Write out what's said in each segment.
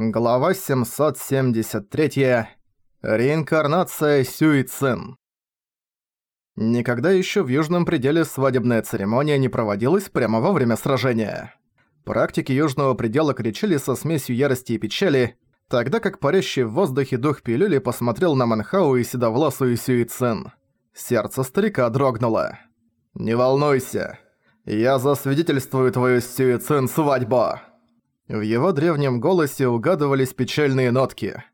Глава 773. Реинкарнация Сюицин. Никогда еще в Южном пределе свадебная церемония не проводилась прямо во время сражения. Практики Южного предела кричали со смесью ярости и печали, тогда как парящий в воздухе дух пилюли посмотрел на Манхау и седовласую Сюицин. Сердце старика дрогнуло. «Не волнуйся, я засвидетельствую твою Сюицин свадьбу!» В его древнем голосе угадывались печальные нотки.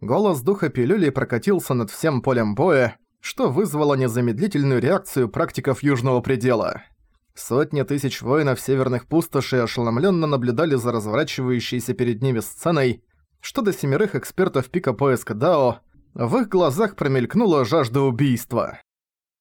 Голос духа пилюли прокатился над всем полем боя, что вызвало незамедлительную реакцию практиков Южного предела. Сотни тысяч воинов северных пустошей ошеломленно наблюдали за разворачивающейся перед ними сценой, что до семерых экспертов пика поиска Дао, в их глазах промелькнула жажда убийства.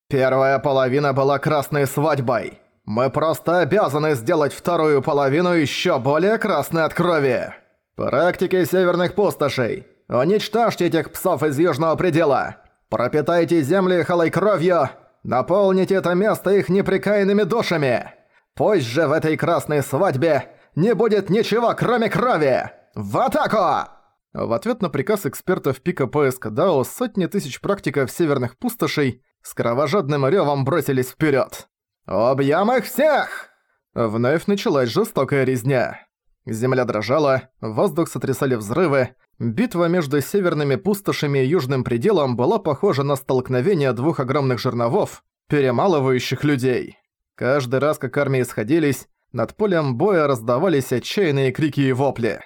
«Первая половина была красной свадьбой!» Мы просто обязаны сделать вторую половину еще более красной от крови. Практики северных пустошей. Уничтожьте этих псов из Южного предела. Пропитайте земли халой кровью. Наполните это место их непрекаянными душами. Пусть же в этой красной свадьбе не будет ничего, кроме крови. В атаку! В ответ на приказ экспертов пика поиска Дао сотни тысяч практиков северных пустошей с кровожадным рёвом бросились вперед. «Убьем их всех!» Вновь началась жестокая резня. Земля дрожала, воздух сотрясали взрывы, битва между северными пустошами и южным пределом была похожа на столкновение двух огромных жерновов, перемалывающих людей. Каждый раз, как армии сходились, над полем боя раздавались отчаянные крики и вопли.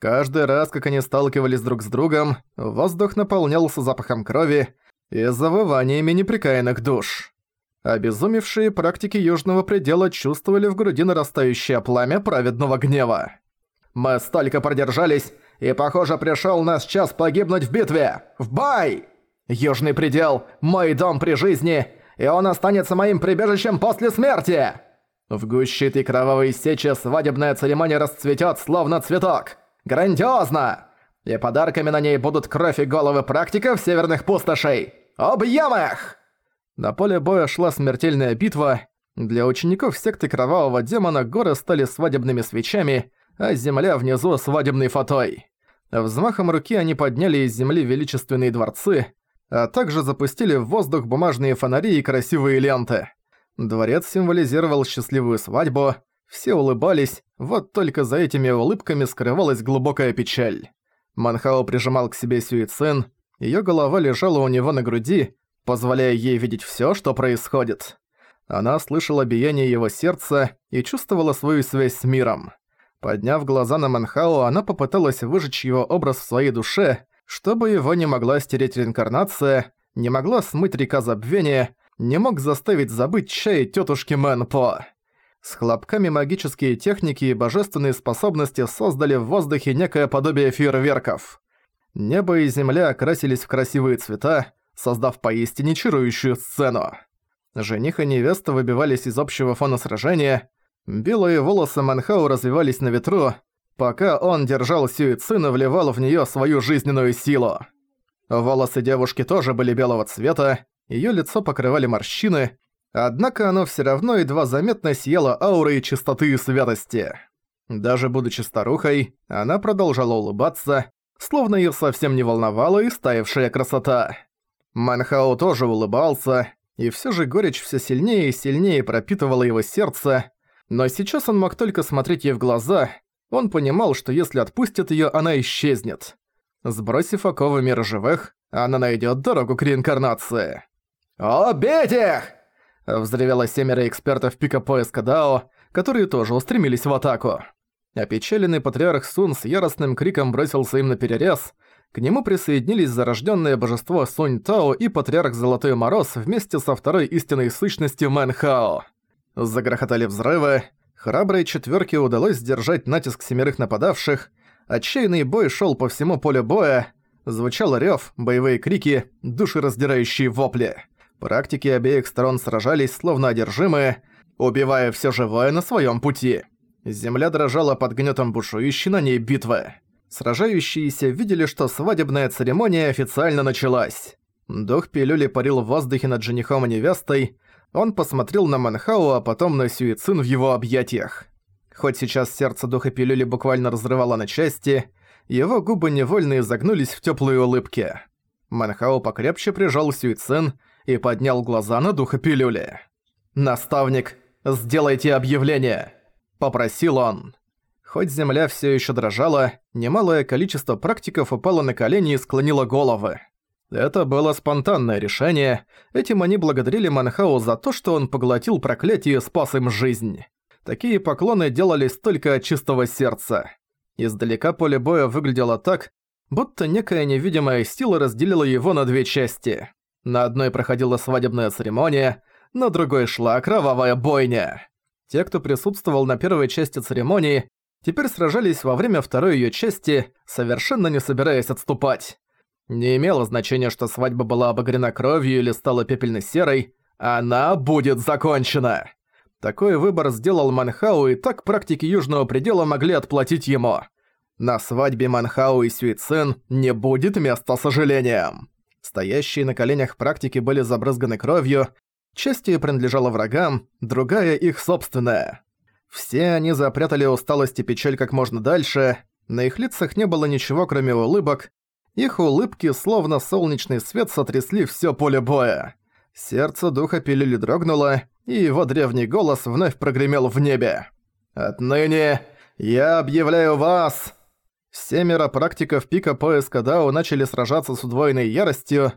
Каждый раз, как они сталкивались друг с другом, воздух наполнялся запахом крови и завываниями неприкаянных душ. Обезумевшие практики Южного Предела чувствовали в груди нарастающее пламя праведного гнева. «Мы столько продержались, и, похоже, пришёл наш час погибнуть в битве! В бой! Южный Предел – мой дом при жизни, и он останется моим прибежищем после смерти!» В гуще этой кровавой сечи свадебная церемония расцветёт, словно цветок. Грандиозно! И подарками на ней будут кровь и головы практиков северных пустошей. Убьем их! На поле боя шла смертельная битва. Для учеников секты Кровавого Демона горы стали свадебными свечами, а земля внизу свадебной фатой. Взмахом руки они подняли из земли величественные дворцы, а также запустили в воздух бумажные фонари и красивые ленты. Дворец символизировал счастливую свадьбу, все улыбались, вот только за этими улыбками скрывалась глубокая печаль. Манхао прижимал к себе Сюицин, её голова лежала у него на груди, позволяя ей видеть всё, что происходит. Она слышала биение его сердца и чувствовала свою связь с миром. Подняв глаза на Манхао, она попыталась выжечь его образ в своей душе, чтобы его не могла стереть реинкарнация, не могла смыть река забвения, не мог заставить забыть чай тётушки Мэнпо. С хлопками магические техники и божественные способности создали в воздухе некое подобие фейерверков. Небо и земля окрасились в красивые цвета, создав поистине чарующую сцену. Жених и невеста выбивались из общего фона сражения, белые волосы Манхау развивались на ветру, пока он держал Сюицин и вливал в неё свою жизненную силу. Волосы девушки тоже были белого цвета, её лицо покрывали морщины, однако оно всё равно едва заметно сияло аурой чистоты и святости. Даже будучи старухой, она продолжала улыбаться, словно её совсем не волновала истаявшая красота. Манхао тоже улыбался, и всё же горечь всё сильнее и сильнее пропитывала его сердце, но сейчас он мог только смотреть ей в глаза, он понимал, что если отпустит её, она исчезнет. Сбросив оковы мира живых, она найдёт дорогу к реинкарнации. «Убить их!» – взревело семеро экспертов пика поиска Дао, которые тоже устремились в атаку. Опечаленный патриарх Сун с яростным криком бросился им на перерез – к нему присоединились зарожденное божество Сунь Тао и патриарх Золотой Мороз вместе со второй истинной сущностью Мэн Хао. Загрохотали взрывы, храброй четверке удалось сдержать натиск семерых нападавших, отчаянный бой шел по всему полю боя, звучал рев, боевые крики, душераздирающие вопли. Практики обеих сторон сражались, словно одержимые, убивая все живое на своем пути. Земля дрожала под гнетом бушующей на ней битвы. Сражающиеся видели, что свадебная церемония официально началась. Дух пилюли парил в воздухе над женихом и невестой. Он посмотрел на Манхау, а потом на Сюицин в его объятиях. Хоть сейчас сердце духа пилюли буквально разрывало на части, его губы невольно изогнулись в теплые улыбки. Манхао покрепче прижал Сюйцин и поднял глаза на духа пилюли. «Наставник, сделайте объявление!» – попросил он. Хоть земля все еще дрожала, немалое количество практиков упало на колени и склонило головы. Это было спонтанное решение, этим они благодарили Манхау за то, что он поглотил проклятие и спас им жизнь. Такие поклоны делались только от чистого сердца. Издалека поле боя выглядело так, будто некая невидимая сила разделила его на две части. На одной проходила свадебная церемония, на другой шла кровавая бойня. Те, кто присутствовал на первой части церемонии, теперь сражались во время второй её части, совершенно не собираясь отступать. Не имело значения, что свадьба была обогрена кровью или стала пепельно-серой, она будет закончена. Такой выбор сделал Манхау, и так практики Южного Предела могли отплатить ему. На свадьбе Манхау и Сюицин не будет места сожалениям. Стоящие на коленях практики были забрызганы кровью, часть ее принадлежала врагам, другая их собственная. Все они запрятали усталость и печаль как можно дальше, на их лицах не было ничего кроме улыбок, их улыбки, словно солнечный свет, сотрясли все поле боя. Сердце духа пилили дрогнуло, и его древний голос вновь прогремел в небе. «Отныне я объявляю вас!» Семеро практиков пика поиска Дао начали сражаться с удвоенной яростью.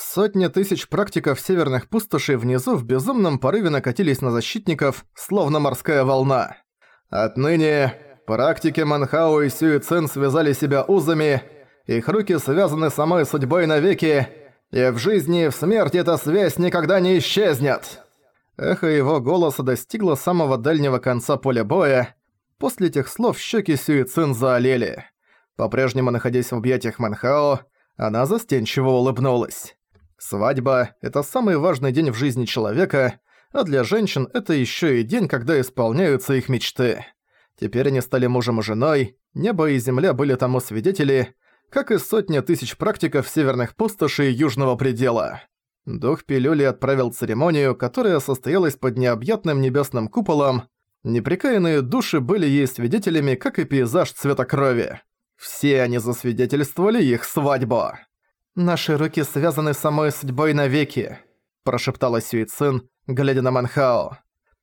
Сотни тысяч практиков северных пустошей внизу в безумном порыве накатились на защитников, словно морская волна. Отныне практики Манхао и Сюицен связали себя узами, их руки связаны самой судьбой навеки, и в жизни и в смерти эта связь никогда не исчезнет. Эхо его голоса достигло самого дальнего конца поля боя. После этих слов щеки Сюицин заолели. По-прежнему находясь в объятиях Манхао, она застенчиво улыбнулась. Свадьба – это самый важный день в жизни человека, а для женщин это ещё и день, когда исполняются их мечты. Теперь они стали мужем и женой, небо и земля были тому свидетели – как и сотня тысяч практиков северных пустошей Южного Предела. Дух пилюли отправил церемонию, которая состоялась под необъятным небесным куполом. Непрекаянные души были ей свидетелями, как и пейзаж цвета крови. Все они засвидетельствовали их свадьбу. «Наши руки связаны самой судьбой навеки», – прошептала Сюицин, глядя на Манхао.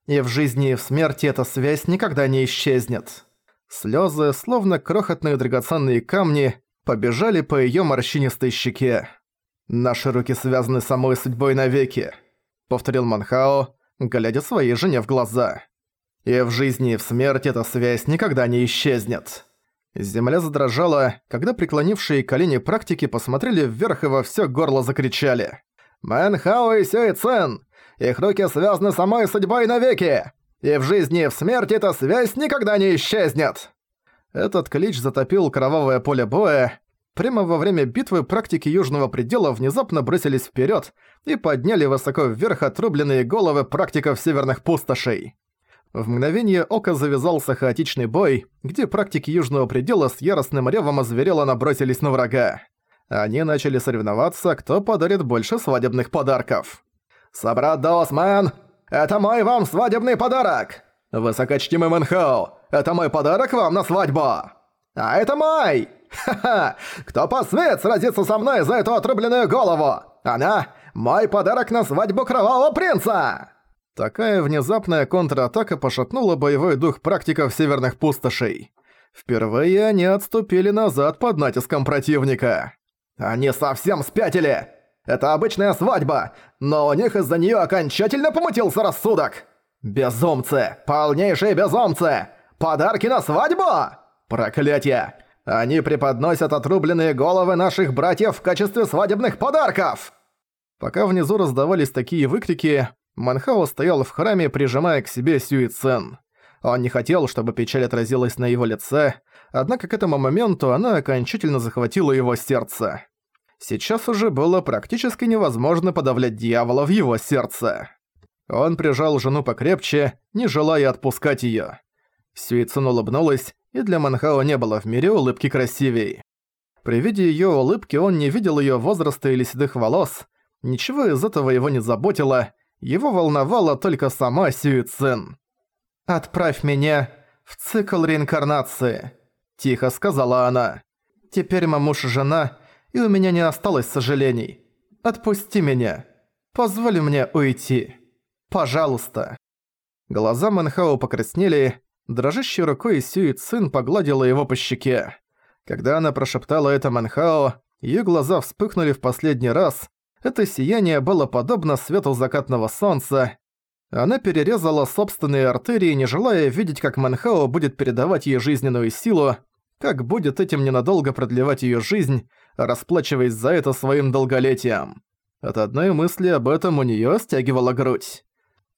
«И в жизни, и в смерти эта связь никогда не исчезнет». Слёзы, словно крохотные драгоценные камни, побежали по её морщинистой щеке. «Наши руки связаны самой судьбой навеки», — повторил Манхао, глядя своей жене в глаза. «И в жизни, и в смерти эта связь никогда не исчезнет». Земля задрожала, когда преклонившие колени практики посмотрели вверх и во всё горло закричали. «Мэнхао и Сюй Цен! Их руки связаны самой судьбой навеки! И в жизни, и в смерти эта связь никогда не исчезнет!» Этот клич затопил кровавое поле боя. Прямо во время битвы практики Южного Предела внезапно бросились вперед и подняли высоко вверх отрубленные головы практиков северных пустошей. В мгновение ока завязался хаотичный бой, где практики Южного Предела с яростным ревом озверело набросились на врага. Они начали соревноваться, кто подарит больше свадебных подарков. «Собрат Даосмен, это мой вам свадебный подарок! Высокочтимый Мэнхао, это мой подарок вам на свадьбу! А это мой! Ха-ха! Кто посмеет сразиться со мной за эту отрубленную голову? Она – мой подарок на свадьбу Кровавого Принца!» Такая внезапная контратака пошатнула боевой дух практиков северных пустошей. Впервые они отступили назад под натиском противника. «Они совсем спятили! Это обычная свадьба, но у них из-за нее окончательно помутился рассудок! Безумцы! Полнейшие безумцы! Подарки на свадьбу? Проклятие! Они преподносят отрубленные головы наших братьев в качестве свадебных подарков!» Пока внизу раздавались такие выкрики, Манхао стоял в храме, прижимая к себе Сюи Цен. Он не хотел, чтобы печаль отразилась на его лице, однако к этому моменту она окончательно захватила его сердце. Сейчас уже было практически невозможно подавлять дьявола в его сердце. Он прижал жену покрепче, не желая отпускать её. Сюицун улыбнулась, и для Манхао не было в мире улыбки красивей. При виде её улыбки он не видел её возраста или седых волос, ничего из этого его не заботило, его волновала только сама Сюицин. «Отправь меня в цикл реинкарнации», – тихо сказала она. Теперь мы муж и жена, и у меня не осталось сожалений. Отпусти меня. Позволь мне уйти. Пожалуйста». Глаза Манхао покраснели, дрожащей рукой Сюи Цин погладила его по щеке. Когда она прошептала это Манхао, её глаза вспыхнули в последний раз. Это сияние было подобно свету закатного солнца. Она перерезала собственные артерии, не желая видеть, как Манхао будет передавать ей жизненную силу, как будет этим ненадолго продлевать её жизнь, расплачиваясь за это своим долголетием. От одной мысли об этом у неё стягивала грудь.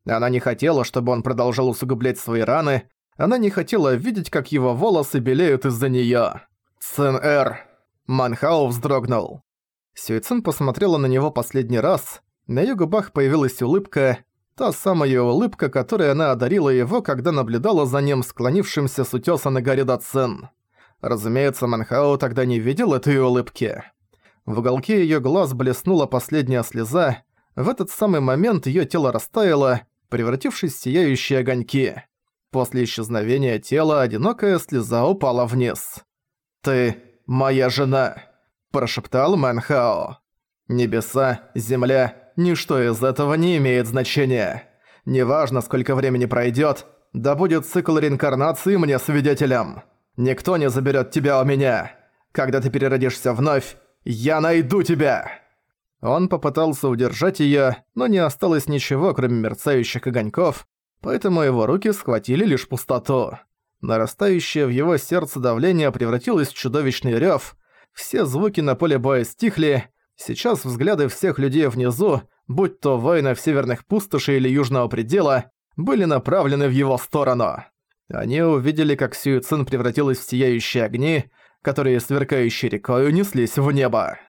Она не хотела, чтобы он продолжал усугублять свои раны, она не хотела видеть, как его волосы белеют из-за неё. «Цин-Эр!» Манхао вздрогнул. Сюйцин посмотрела на него последний раз. На её губах появилась улыбка, та самая улыбка, которой она одарила его, когда наблюдала за ним, склонившимся с утёса на горе Дацин. Разумеется, Манхао тогда не видел этой улыбки. В уголке её глаз блеснула последняя слеза. В этот самый момент её тело растаяло, превратившись в сияющие огоньки. После исчезновения тела одинокая слеза упала вниз. «Ты моя жена», – прошептал Манхао. «Небеса, земля, ничто из этого не имеет значения. Неважно, сколько времени пройдет, да будет цикл реинкарнации мне свидетелем. Никто не заберет тебя у меня. Когда ты переродишься вновь, я найду тебя!» Он попытался удержать ее, но не осталось ничего, кроме мерцающих огоньков, поэтому его руки схватили лишь пустоту. Нарастающее в его сердце давление превратилось в чудовищный рёв, все звуки на поле боя стихли, сейчас взгляды всех людей внизу, будь то воины в северных пустоши или южного предела, были направлены в его сторону. Они увидели, как Сюицин превратилась в сияющие огни, которые сверкающей рекой унеслись в небо.